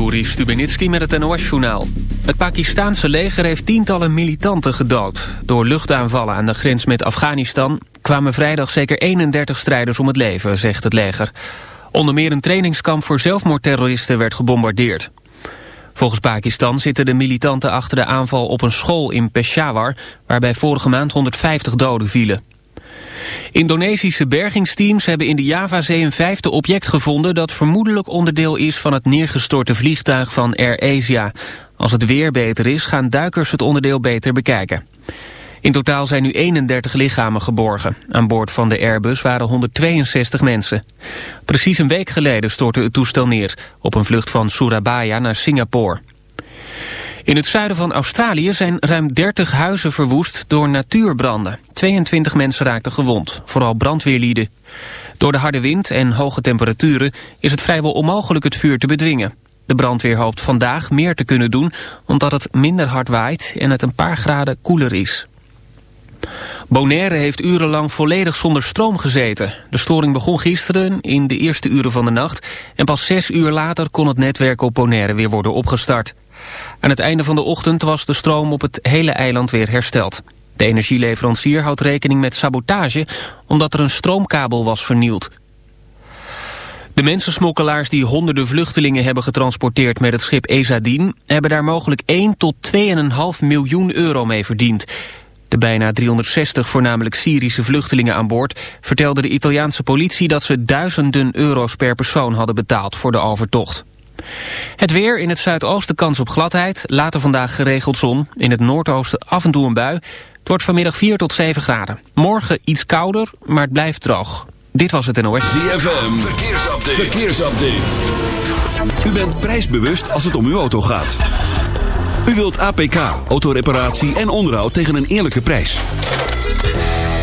Juri Stubenitski met het NOS-journaal. Het Pakistaanse leger heeft tientallen militanten gedood. Door luchtaanvallen aan de grens met Afghanistan... kwamen vrijdag zeker 31 strijders om het leven, zegt het leger. Onder meer een trainingskamp voor zelfmoordterroristen werd gebombardeerd. Volgens Pakistan zitten de militanten achter de aanval op een school in Peshawar... waarbij vorige maand 150 doden vielen. Indonesische bergingsteams hebben in de Javazee een vijfde object gevonden... dat vermoedelijk onderdeel is van het neergestorte vliegtuig van Air Asia. Als het weer beter is, gaan duikers het onderdeel beter bekijken. In totaal zijn nu 31 lichamen geborgen. Aan boord van de Airbus waren 162 mensen. Precies een week geleden stortte het toestel neer... op een vlucht van Surabaya naar Singapore. In het zuiden van Australië zijn ruim 30 huizen verwoest door natuurbranden. 22 mensen raakten gewond, vooral brandweerlieden. Door de harde wind en hoge temperaturen is het vrijwel onmogelijk het vuur te bedwingen. De brandweer hoopt vandaag meer te kunnen doen omdat het minder hard waait en het een paar graden koeler is. Bonaire heeft urenlang volledig zonder stroom gezeten. De storing begon gisteren in de eerste uren van de nacht... en pas zes uur later kon het netwerk op Bonaire weer worden opgestart. Aan het einde van de ochtend was de stroom op het hele eiland weer hersteld. De energieleverancier houdt rekening met sabotage omdat er een stroomkabel was vernield. De mensensmokkelaars die honderden vluchtelingen hebben getransporteerd met het schip Ezadin... hebben daar mogelijk 1 tot 2,5 miljoen euro mee verdiend. De bijna 360 voornamelijk Syrische vluchtelingen aan boord... vertelde de Italiaanse politie dat ze duizenden euro's per persoon hadden betaald voor de overtocht. Het weer in het zuidoosten kans op gladheid. Later vandaag geregeld zon. In het noordoosten af en toe een bui. Het wordt vanmiddag 4 tot 7 graden. Morgen iets kouder, maar het blijft droog. Dit was het NOS. ZFM, verkeersupdate. verkeersupdate. U bent prijsbewust als het om uw auto gaat. U wilt APK, autoreparatie en onderhoud tegen een eerlijke prijs.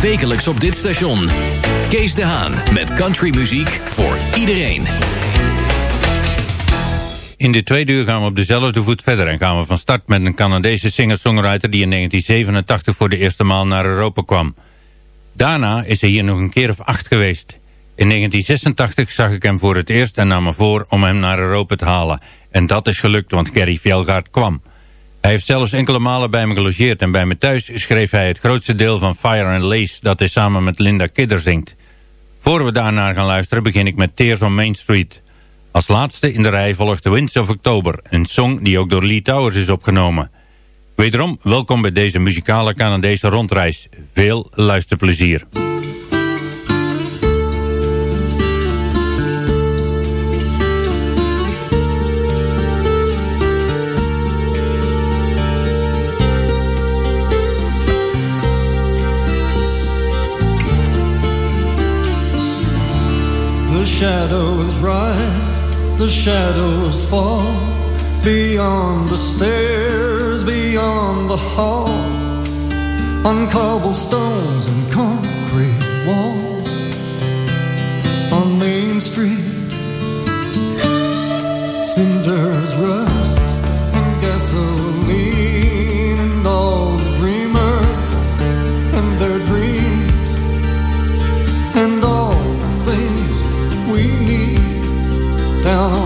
Wekelijks op dit station. Kees de Haan met countrymuziek voor iedereen. In de tweede uur gaan we op dezelfde voet verder en gaan we van start met een Canadese singer-songwriter die in 1987 voor de eerste maal naar Europa kwam. Daarna is hij hier nog een keer of acht geweest. In 1986 zag ik hem voor het eerst en nam me voor om hem naar Europa te halen. En dat is gelukt, want Kerry Fjellgaard kwam. Hij heeft zelfs enkele malen bij me gelogeerd en bij me thuis schreef hij het grootste deel van Fire and Lace dat hij samen met Linda Kidder zingt. Voor we daarnaar gaan luisteren begin ik met Tears on Main Street. Als laatste in de rij volgt The Winds of October, een song die ook door Lee Towers is opgenomen. Wederom, welkom bij deze muzikale Canadese rondreis. Veel luisterplezier. Shadows rise, the shadows fall Beyond the stairs, beyond the hall. On cobblestones and concrete walls On Main Street Cinders rust down.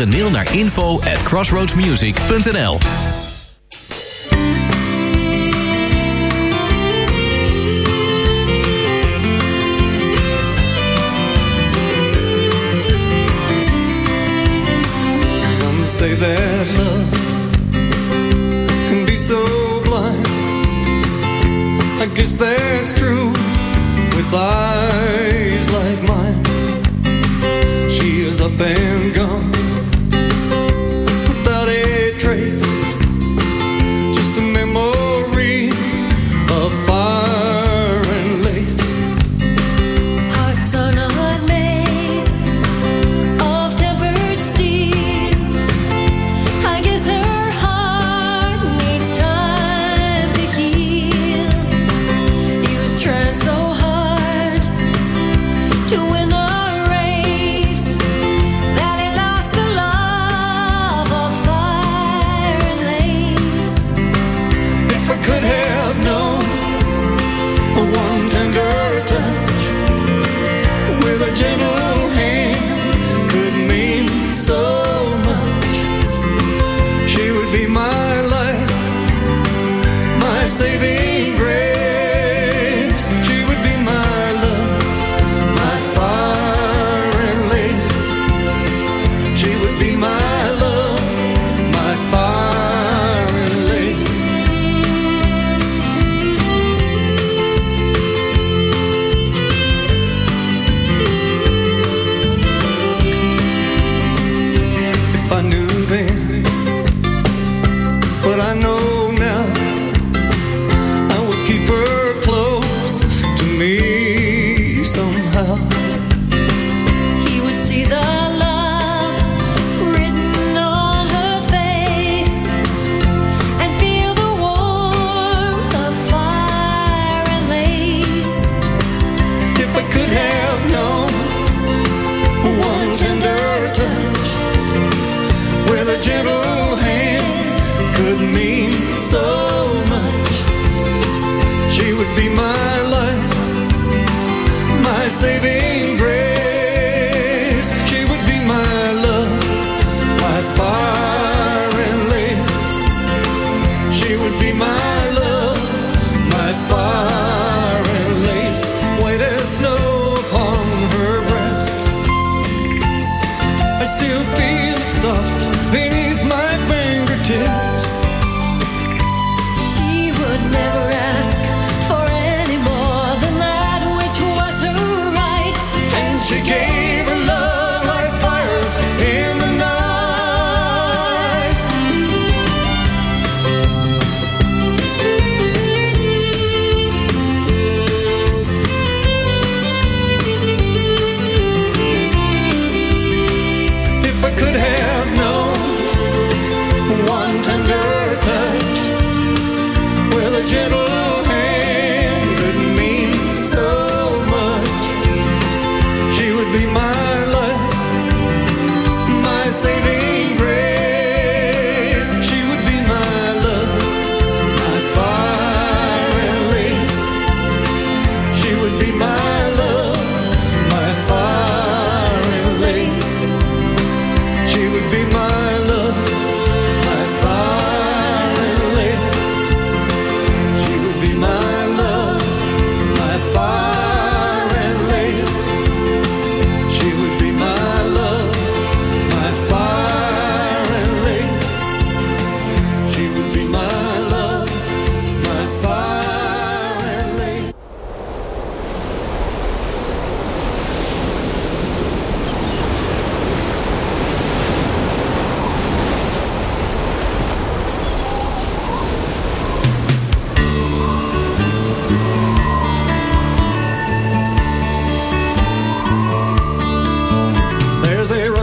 Stuur een mail naar info at crossroadsmusic.nl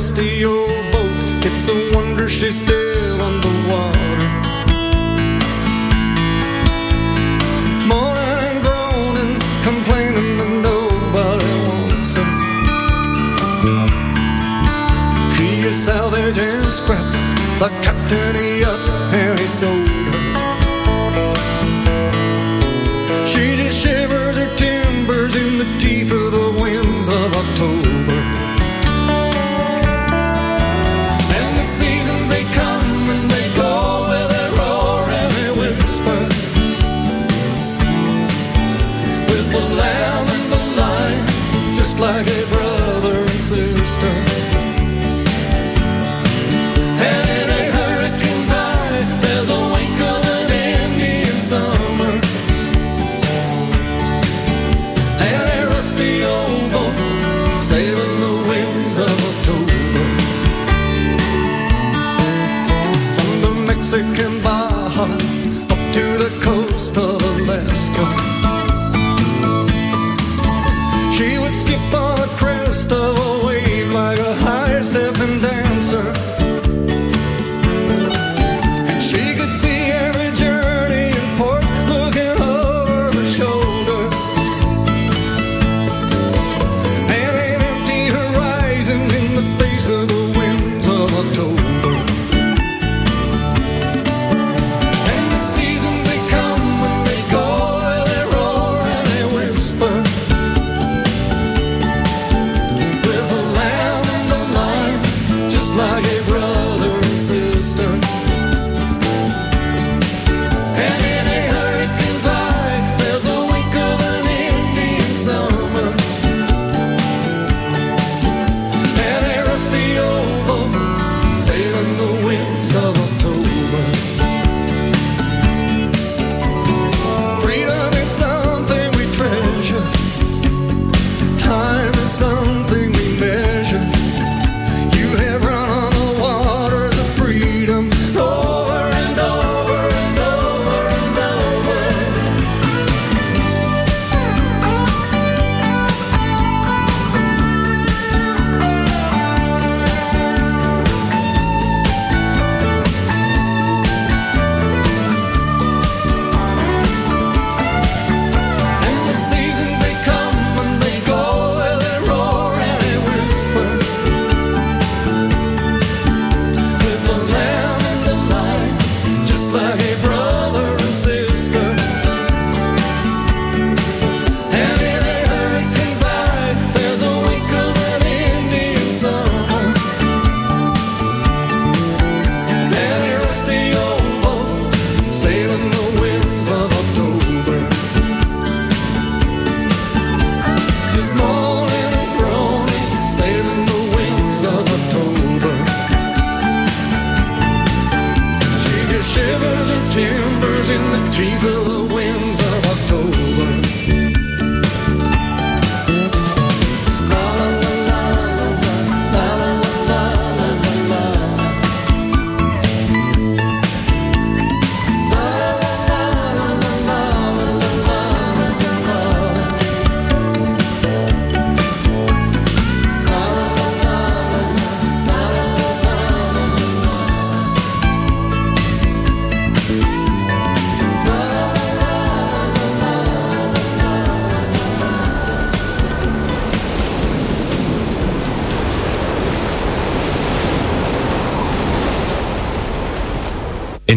rusty old boat. It's a wonder she's still underwater. Moaning and groaning, complaining that nobody wants her. She is salvage and scrap, the captain.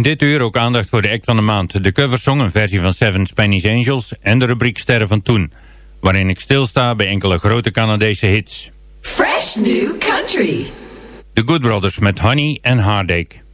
In dit uur ook aandacht voor de act van de maand. De coversong, een versie van Seven Spanish Angels en de rubriek Sterren van Toen. Waarin ik stilsta bij enkele grote Canadese hits. Fresh New Country. The Good Brothers met Honey en Heartache.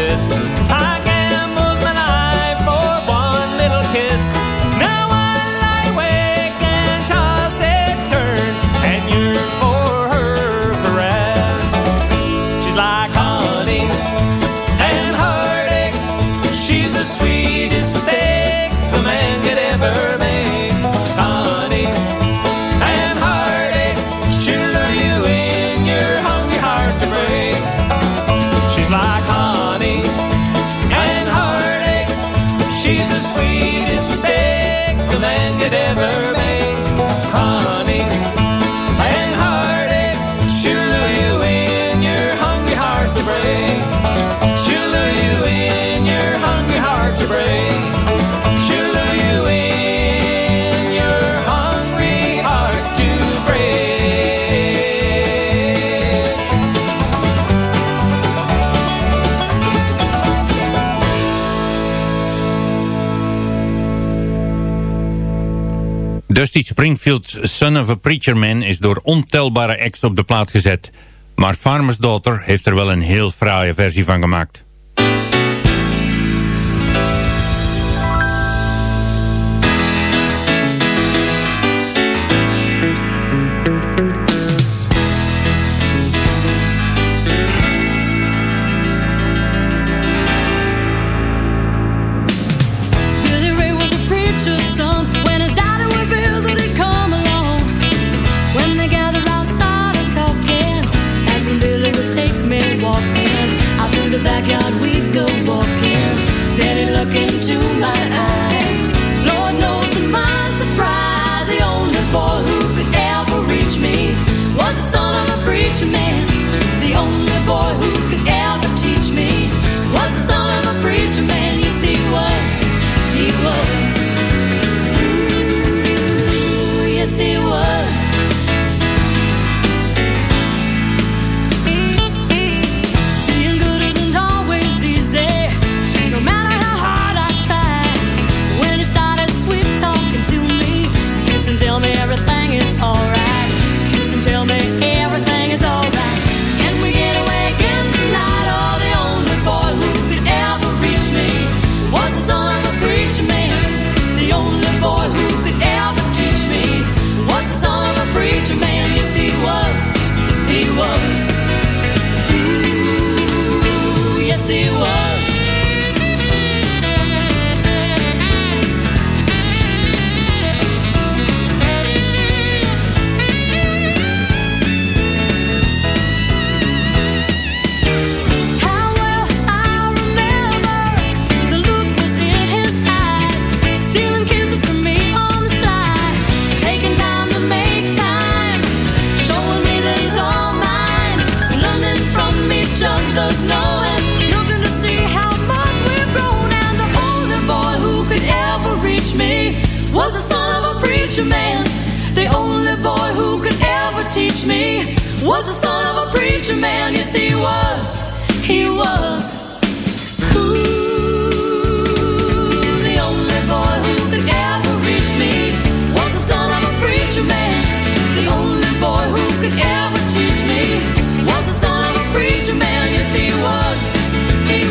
kisses. Dusty Springfield's Son of a Preacher Man is door ontelbare acts op de plaat gezet. Maar Farmer's Daughter heeft er wel een heel fraaie versie van gemaakt.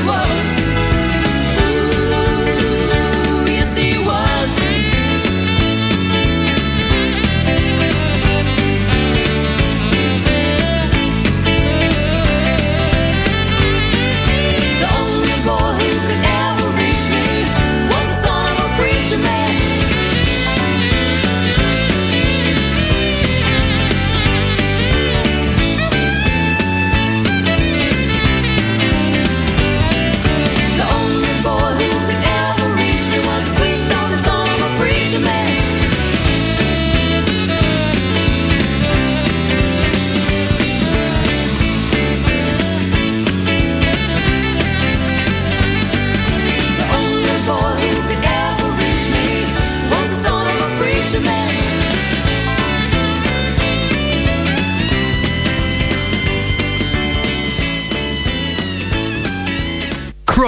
close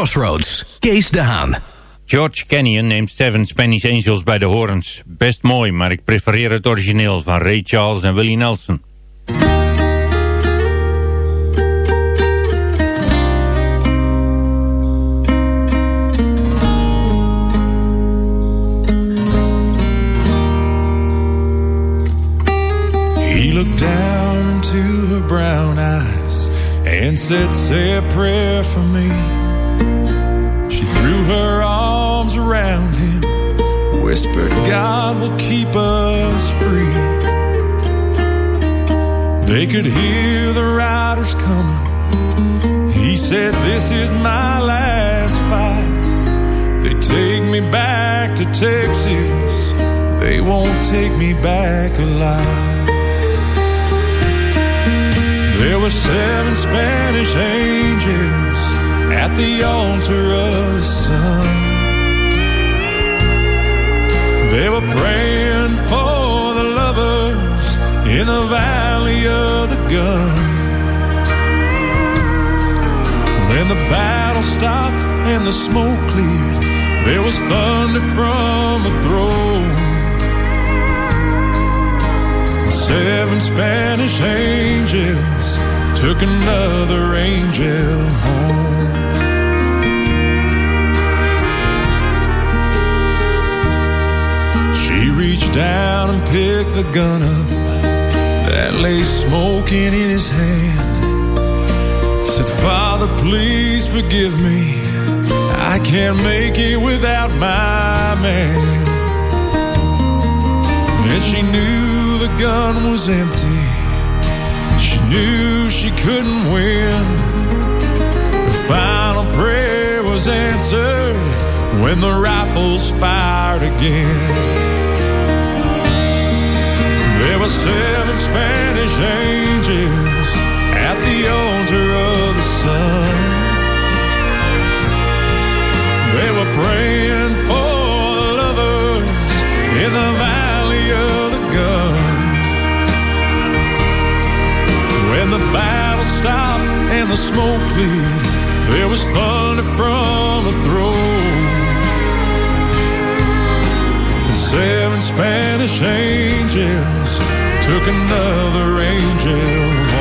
Crossroads, Kees de Haan. George Canyon neemt Seven Spanish Angels bij de horens. Best mooi, maar ik prefereer het origineel van Ray Charles en Willie Nelson. He looked down into her brown eyes and said, Say a prayer for me. Her arms around him, whispered, God will keep us free. They could hear the riders coming. He said, This is my last fight. They take me back to Texas. They won't take me back alive. There were seven Spanish angels at the altar of the sun. They were praying for the lovers in the valley of the gun. When the battle stopped and the smoke cleared, there was thunder from the throne. Seven Spanish angels took another angel home. Down and picked the gun up that lay smoking in his hand. Said, Father, please forgive me. I can't make it without my man. And she knew the gun was empty. She knew she couldn't win. The final prayer was answered when the rifles fired again. There were seven Spanish angels at the altar of the sun. They were praying for the lovers in the valley of the gun. When the battle stopped and the smoke cleared, there was thunder from the throne. Seven Spanish angels took another angel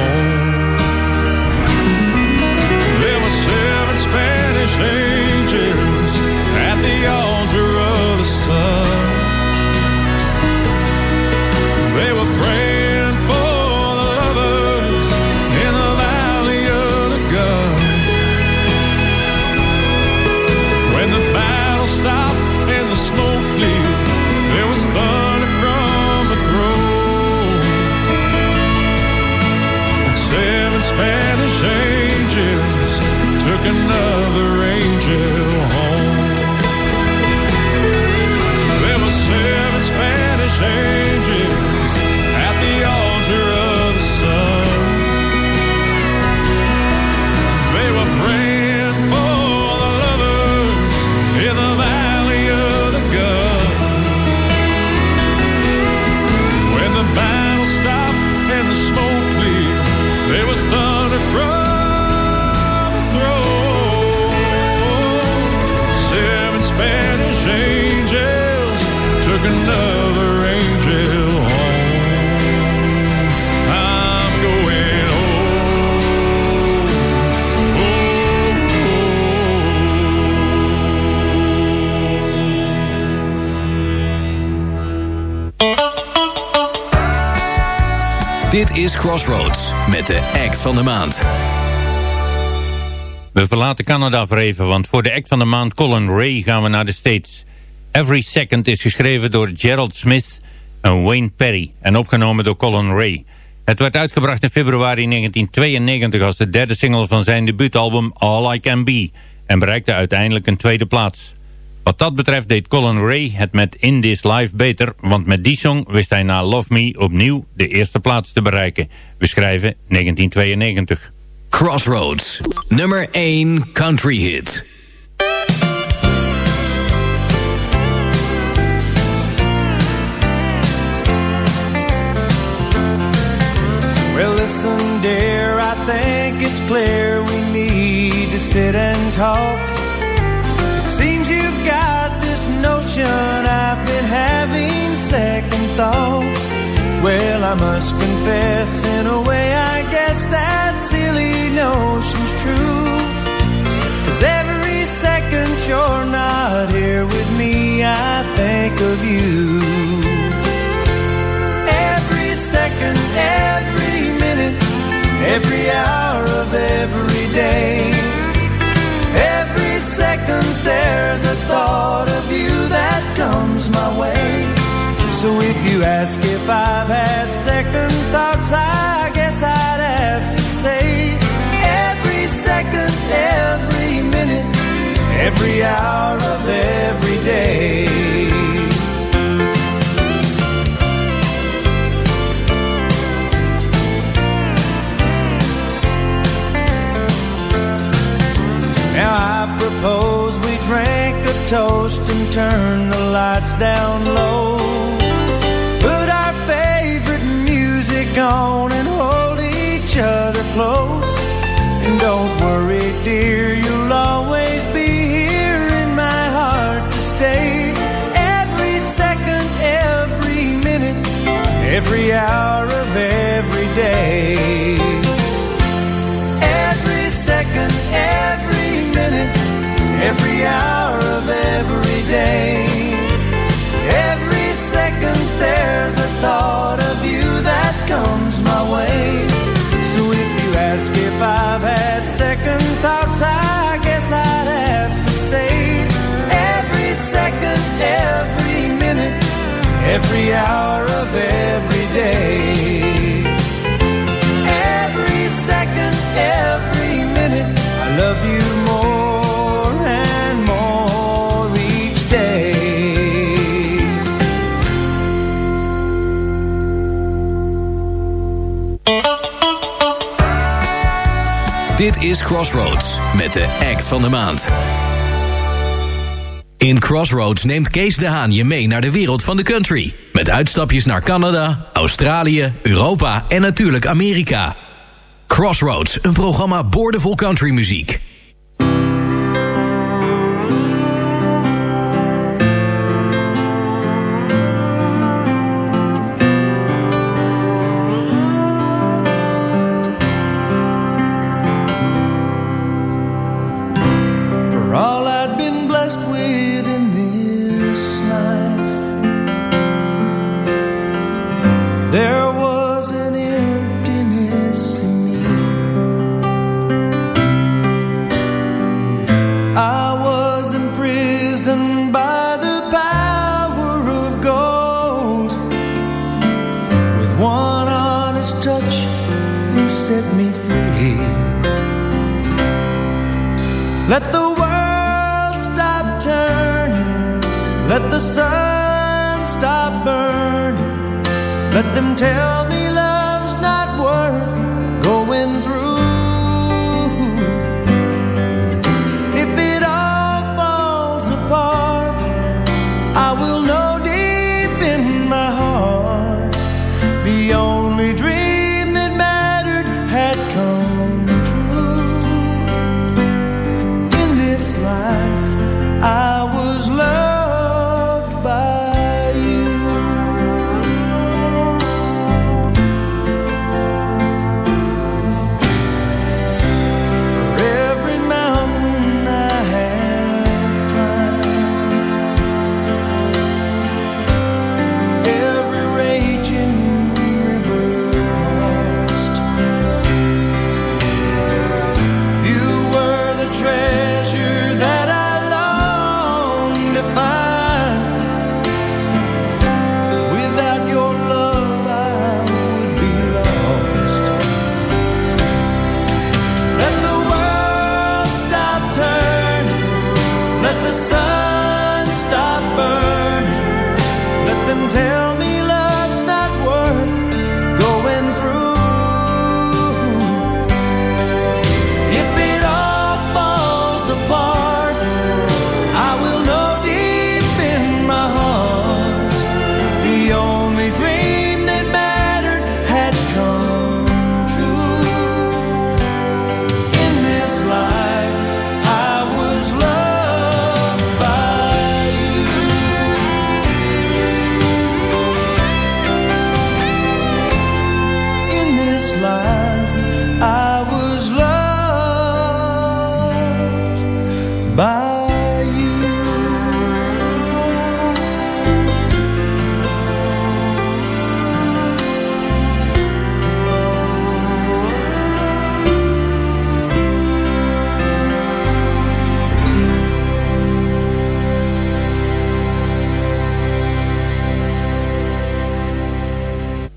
Crossroads met de act van de maand. We verlaten Canada voor even, want voor de act van de maand Colin Ray gaan we naar de States. Every Second is geschreven door Gerald Smith en Wayne Perry en opgenomen door Colin Ray. Het werd uitgebracht in februari 1992 als de derde single van zijn debuutalbum All I Can Be en bereikte uiteindelijk een tweede plaats. Wat dat betreft deed Colin Ray het met In This Life beter, want met die song wist hij na Love Me opnieuw de eerste plaats te bereiken. We schrijven 1992. Crossroads, nummer 1 country hit. Well, listen, dear, I think it's clear we need to sit and talk. Second thoughts. Well, I must confess, in a way, I guess that silly notion's true. Cause every second you're not here with me, I think of you. Every second, every minute, every hour of every day. Every second there's a thought of you that comes my way. So if you ask if I've had second thoughts, I guess I'd have to say every second, every minute, every hour of every day. Now I propose we drink a toast and turn the lights down low. Music on and hold each other close. And don't worry, dear, you'll always be here in my heart to stay. Every second, every minute, every hour of every day. Every hour of every day. Every second, every minute, I love you more and more each day. Dit is Crossroads met de act van de maand. In Crossroads neemt Kees de Haan je mee naar de wereld van de country. Met uitstapjes naar Canada, Australië, Europa en natuurlijk Amerika. Crossroads, een programma boordevol countrymuziek. Tell me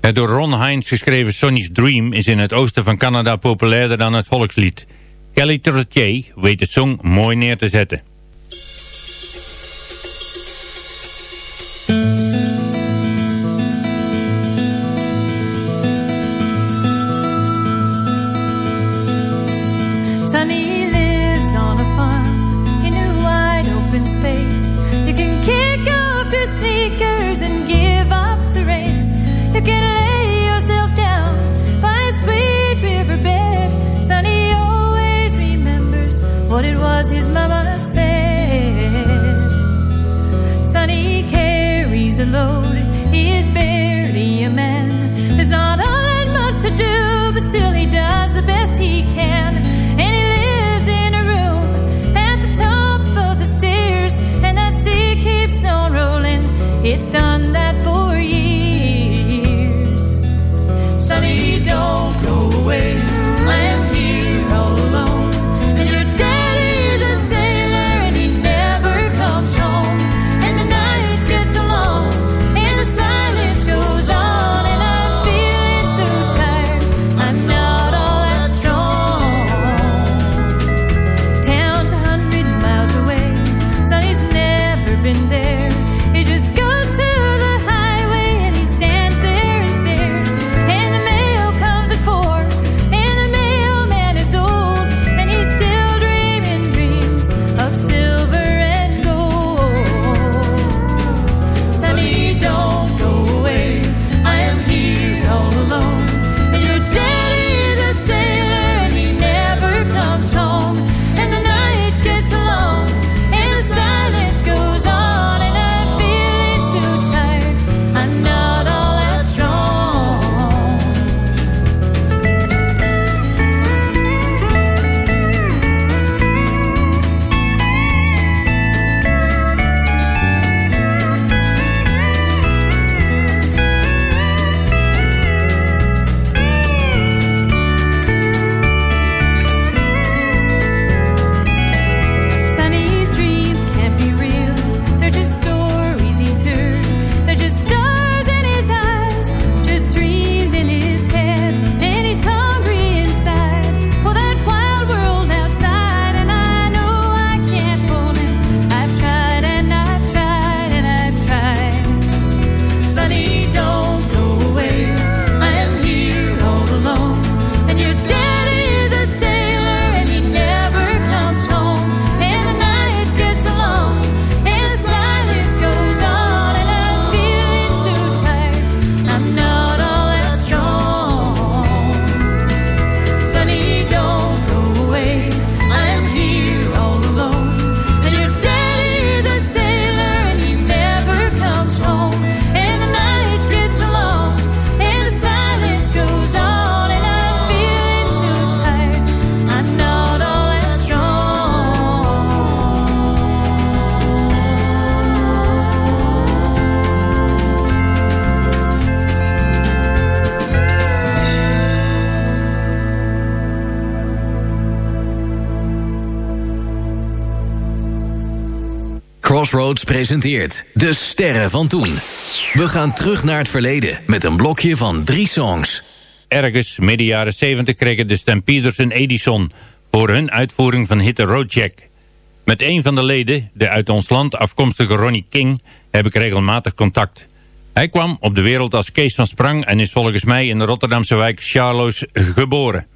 Het door Ron Hines geschreven Sonny's Dream is in het oosten van Canada populairder dan het volkslied. Kelly Trottier weet de song mooi neer te zetten. Crossroads presenteert De Sterren van Toen. We gaan terug naar het verleden met een blokje van drie songs. Ergens midden jaren 70 kregen de Stampeders een Edison... voor hun uitvoering van hit Road Jack. Met een van de leden, de uit ons land afkomstige Ronnie King... heb ik regelmatig contact. Hij kwam op de wereld als Kees van Sprang... en is volgens mij in de Rotterdamse wijk Charloes geboren.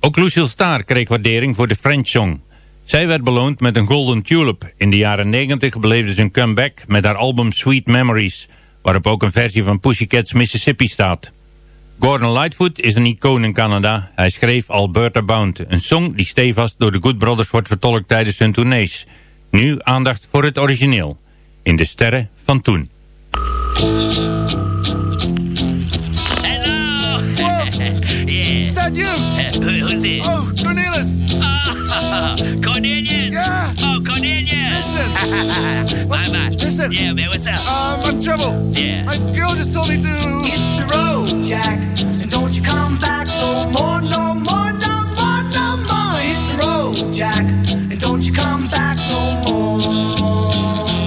Ook Lucille Starr kreeg waardering voor de French Song... Zij werd beloond met een Golden Tulip. In de jaren 90 beleefde ze een comeback met haar album Sweet Memories, waarop ook een versie van Pussycats Mississippi staat. Gordon Lightfoot is een icoon in Canada. Hij schreef Alberta Bound, een song die stevast door de Good Brothers wordt vertolkt tijdens hun tournees. Nu aandacht voor het origineel. In de sterren van toen. Hello. yeah. Is that you? Who, who's it? Oh, Cornelis. Cornelius! Yeah! Oh, Cornelius! Listen! My man. Listen! Yeah, man, what's up? Um, I'm trouble. Yeah. My girl just told me to... Hit the road, Jack, and don't you come back no more, no more, no more, no more. Hit the road, Jack, and don't you come back no more.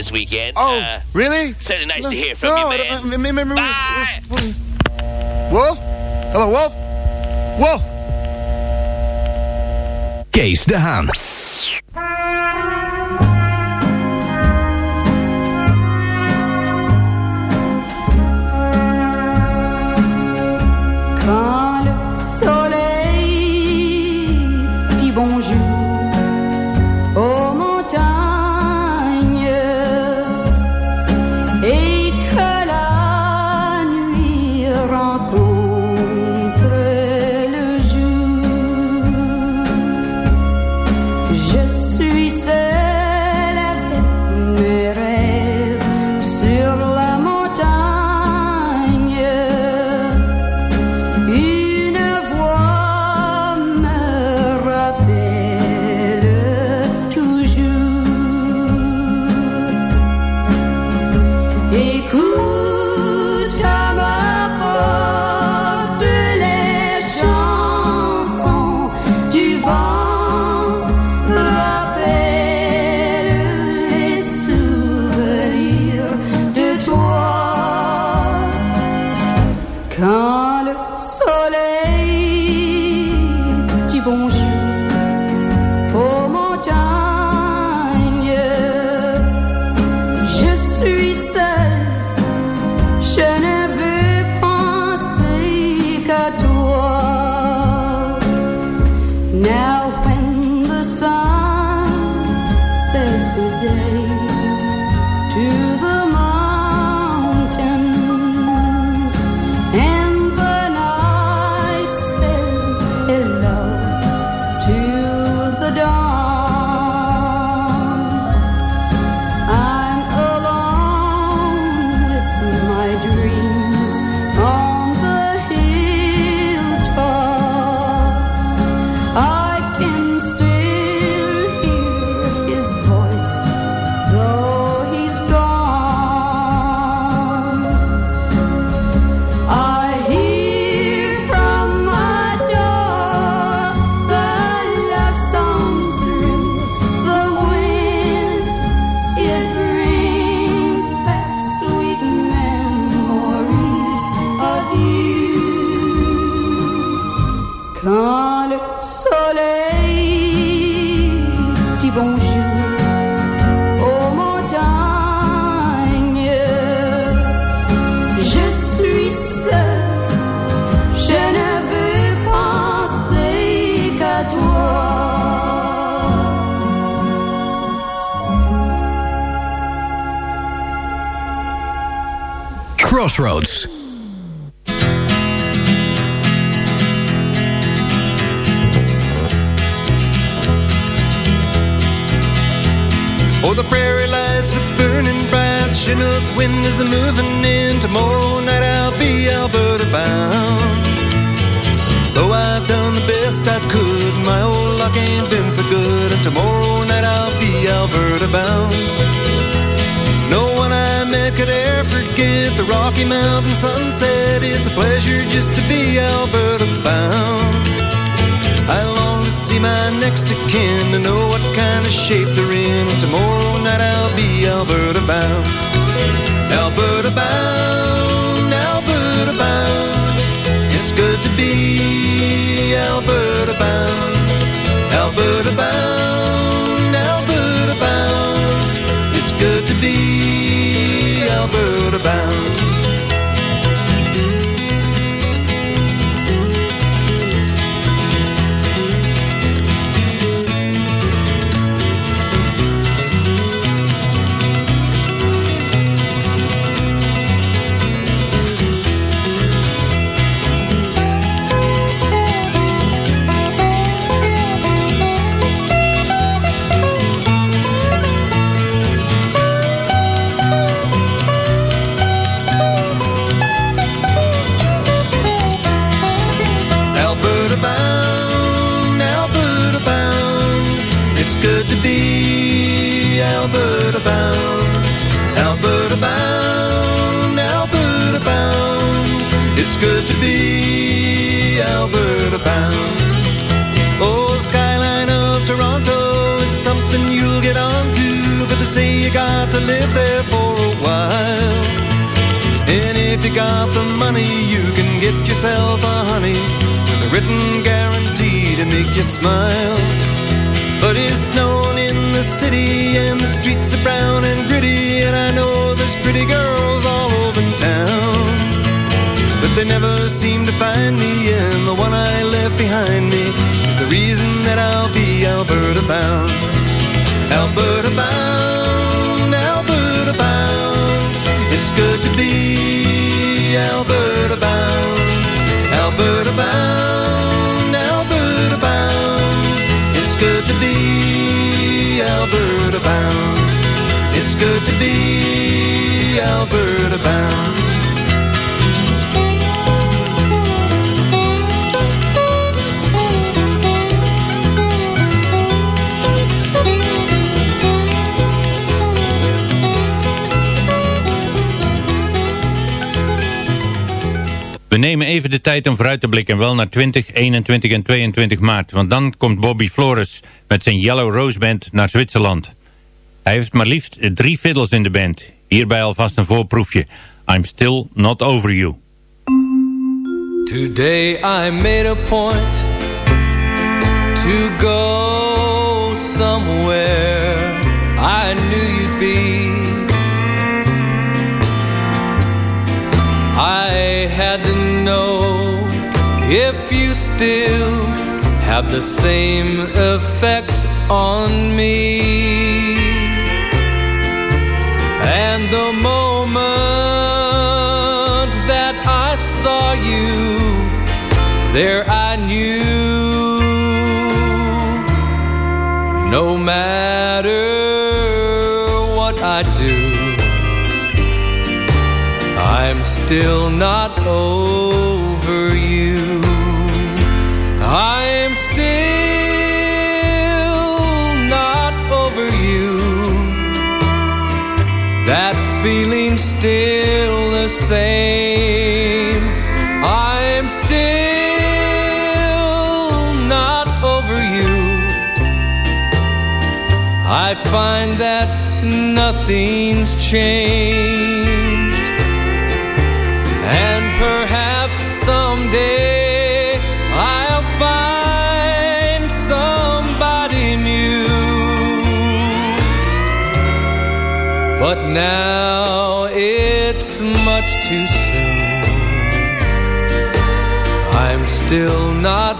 this weekend. Oh, uh, really? Certainly nice no, to hear from no, you, man. Bye. Wolf? Hello, Wolf? Wolf? Case de Haan. Alberta bound. Alberta bound, Alberta bound. It's good to be Alberta bound. Alberta bound, Alberta bound. It's good to be Alberta bound. Live there for a while. And if you got the money, you can get yourself a honey with a written guarantee to make you smile. But it's snowing in the city and the streets are brown and gritty, and I know there's pretty girls all over town. But they never seem to find me, and the one I left behind me is the reason that I'll be Alberta bound. Alberta bound, It's good to be Alberta bound. Alberta bound, Alberta bound. It's good to be Alberta bound. It's good to be Alberta bound. Nemen even de tijd om vooruit te blikken. Wel naar 20, 21 en 22 maart. Want dan komt Bobby Flores met zijn Yellow Rose Band naar Zwitserland. Hij heeft maar liefst drie fiddles in de band. Hierbij alvast een voorproefje. I'm still not over you. Today I made a point to go somewhere I knew you'd be. I had know if you still have the same effect on me. And the moment that I saw you, there I knew no matter what I do, I'm still not over same. I'm still not over you. I find that nothing's changed. And perhaps someday I'll find somebody new. But now too soon. I'm still not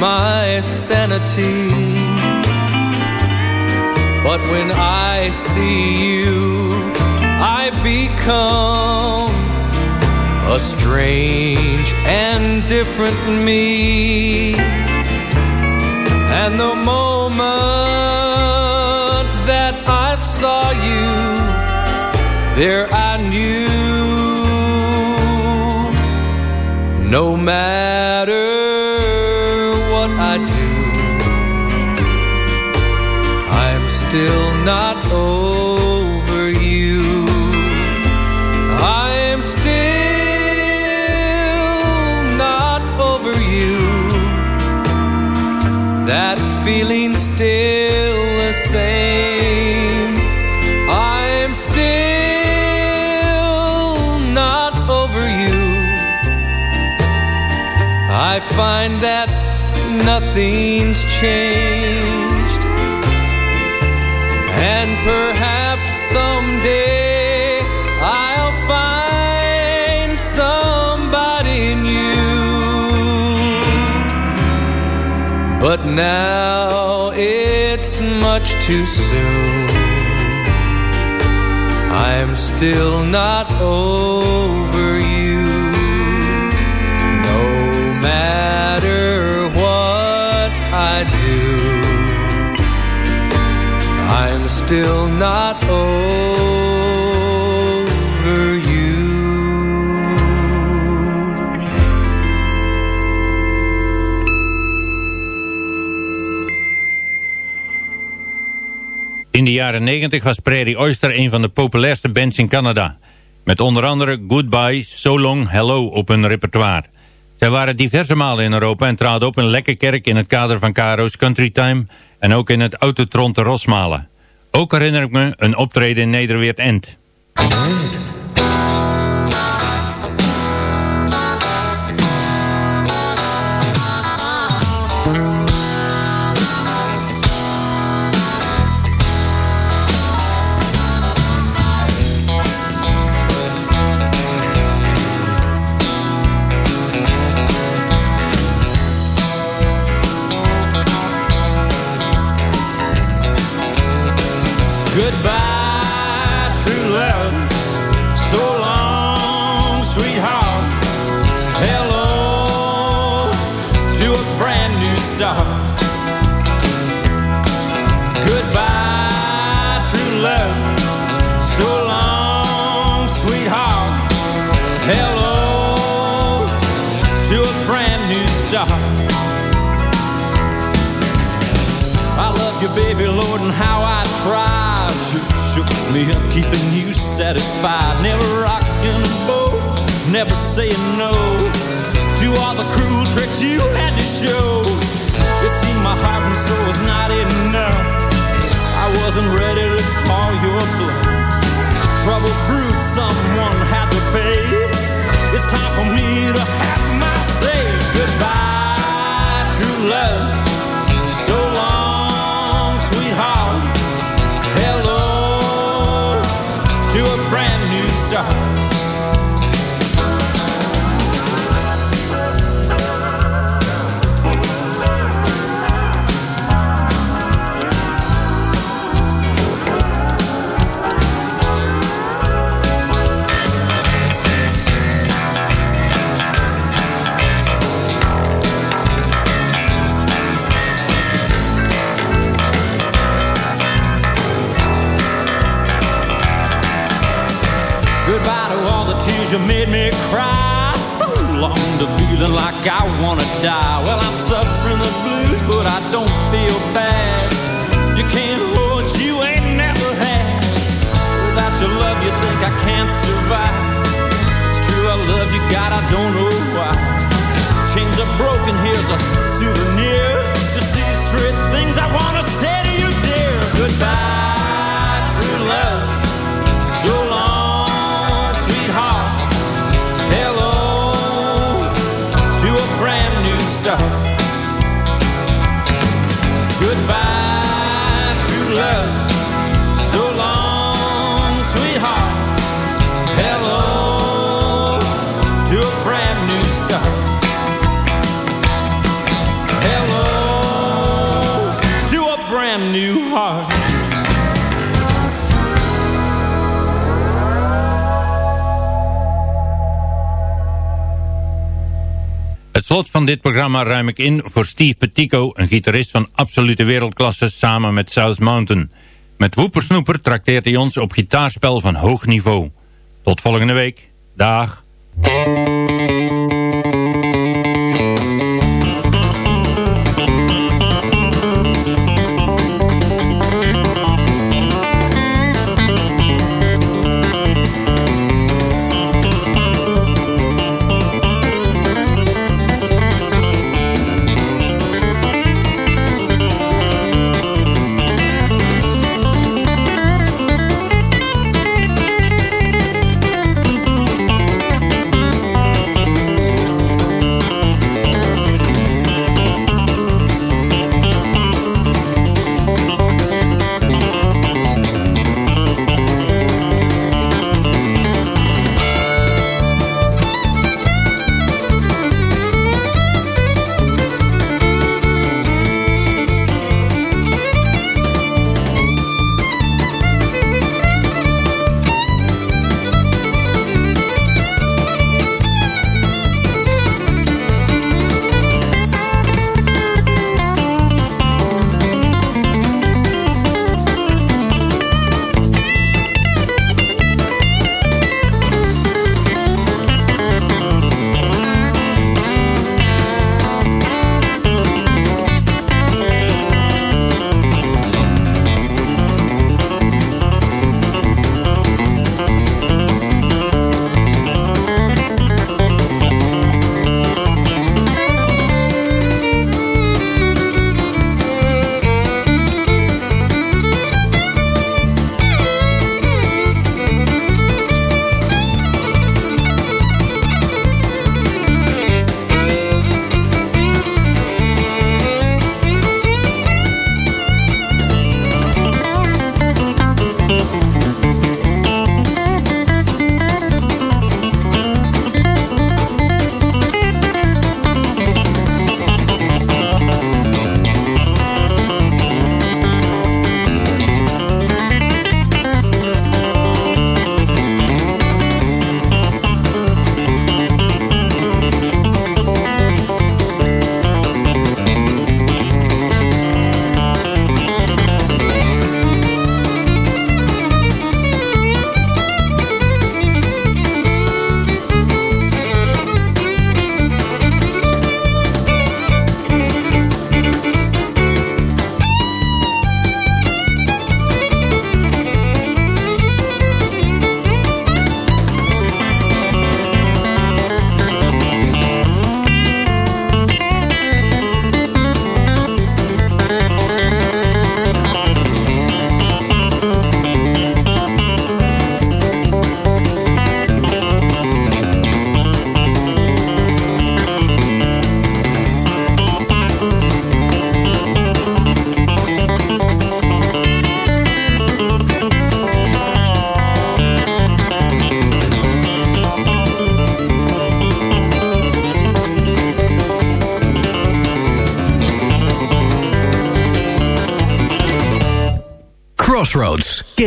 my sanity. But when I see you, I become a strange and different me. And the moment that I saw you, there I knew no matter still not over you. I'm still not over you. That feeling still the same. I'm still not over you. I find that nothing's changed. Now it's much too soon. I'm still not over you. No matter what I do, I'm still not over jaren 90 was Prairie Oyster een van de populairste bands in Canada. Met onder andere Goodbye, So Long, Hello op hun repertoire. Zij waren diverse malen in Europa en traden op in Lekkerkerk in het kader van KRO's Country Time en ook in het Autotron te Rosmalen. Ook herinner ik me een optreden in Nederweert baby, Lord, and how I try. Shook, shook me up, keeping you satisfied. Never rocking the boat, never saying no to all the cruel tricks you had to show. It seemed my heart and soul was not enough. I wasn't ready to call your bluff. Trouble brewed, someone had to pay. It's time for me to have my say. Goodbye, true love. You made me cry. So long to feeling like I wanna die. Well, I'm suffering the blues, but I don't feel bad. You can't hold what you ain't never had. Without your love, you think I can't survive. It's true, I love you, God, I don't know why. Chains are broken, here's a souvenir. Just three things I wanna say to you, dear. Goodbye, slot van dit programma ruim ik in voor Steve Petico, een gitarist van absolute wereldklasse samen met South Mountain. Met Woepersnoeper trakteert hij ons op gitaarspel van hoog niveau. Tot volgende week. Dag.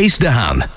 Kees de Haan.